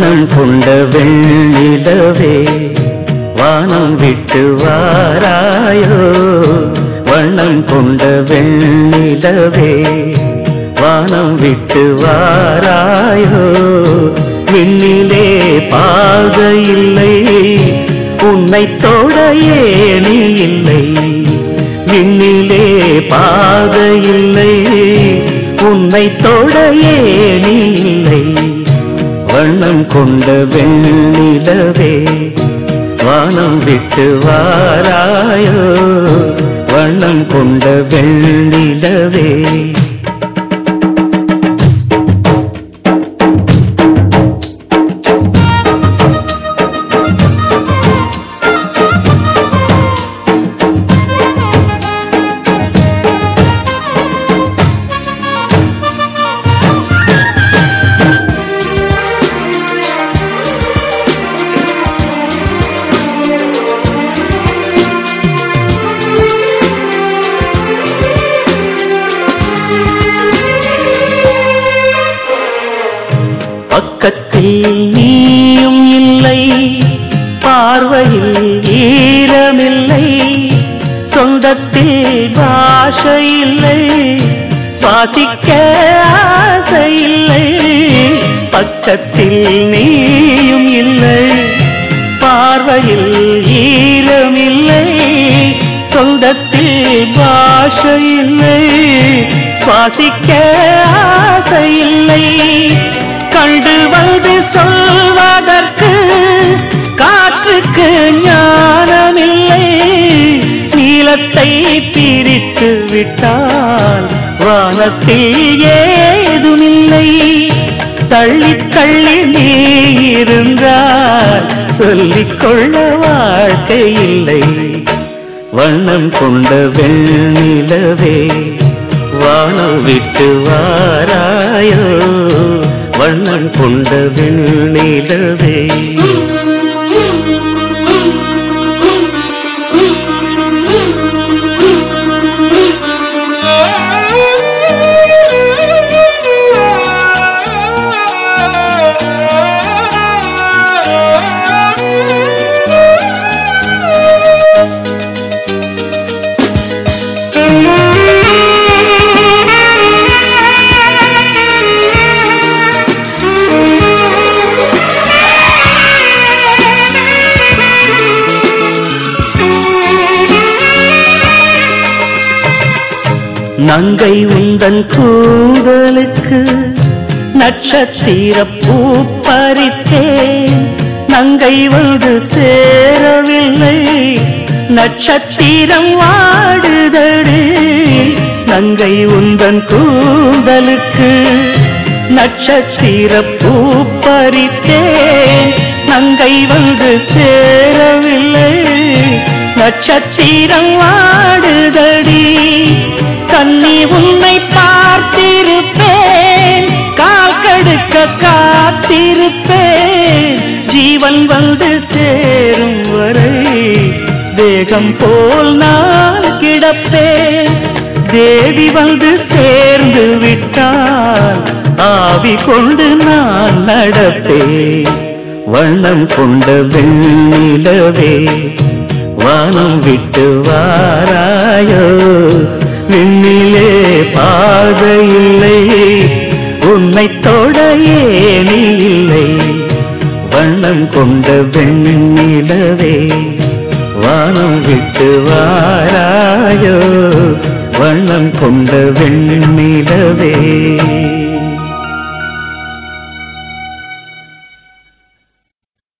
வண்ணம் கொண்ட வெண்ணிலவே வானம் விட்டு வாராயோ? வண்ணம் கொண்ட வெண்ணிலவே வானம் விட்டு வாராயோ? விண்ணிலே பாக இல்லை உன்னை தொட ஏணி இல்லை. விண்ணிலே பாக இல்லை உன்னை தொட ஏணி வண்ணம் கொண்ட வெண்ணிலவே வானம் விட்டு வாராயோ? வண்ணம் கொண்ட வெண்ணிலவே பக்கத்தில் நீயும் இல்லை பார்வையில் ஈரமில்லை சொந்தத்தில் பாஷை இல்லை சுவாசிக்க ஆசை இல்லை பக்கத்தில் நீயும் இல்லை பார்வையில் ஈரமில்லை சொந்தத்தில் பாஷை இல்லை சுவாசிக்க ஆசை இல்லை கண்டு வந்து சொல்வதற்கு காற்றுக்கு ஞானமில்லை. நீளத்தை பிரித்து விட்டால் வானத்தில் ஏதுமில்லை. தள்ளி தள்ளி நீ இருந்தால் சொல்லிக்கொள்ள வாழ்க்கை இல்லை. வண்ணம் கொண்ட வெண்ணிலவே வானம் விட்டு வாராயோ? வண்ணம் கொண்ட வெண்ணிலவே. நங்கை உந்தன் கூந்தலுக்கு நட்சத்திர பூ பறித்தேன். நங்கை வந்து சேரவில்லை நட்சத்திரம் வாடுதடு. நங்கை உந்தன் கூந்தலுக்கு நட்சத்திர பூ பறித்தேன். நங்கை வந்து சேரவில்லை நட்சத்திரம் வாடு காத்திருப்பேன். ஜீவன் வந்து சேரும் வரை தேகம் போல் நான் கிடப்பேன். தேவி வந்து சேர்ந்து விட்டால் ஆவி கொண்டு நான் நடப்பேன். வண்ணம் கொண்ட வெண்ணிலவே வானம் விட்டு வாராயோ. விண்ணிலே பாதை இல்லை ஏனி இல்லை வண்ணம் கொண்ட வெண்ணிலவே. வானம் விட்டு வாராயோ வண்ணம் கொண்ட வெண்ணிலவே.